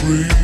free.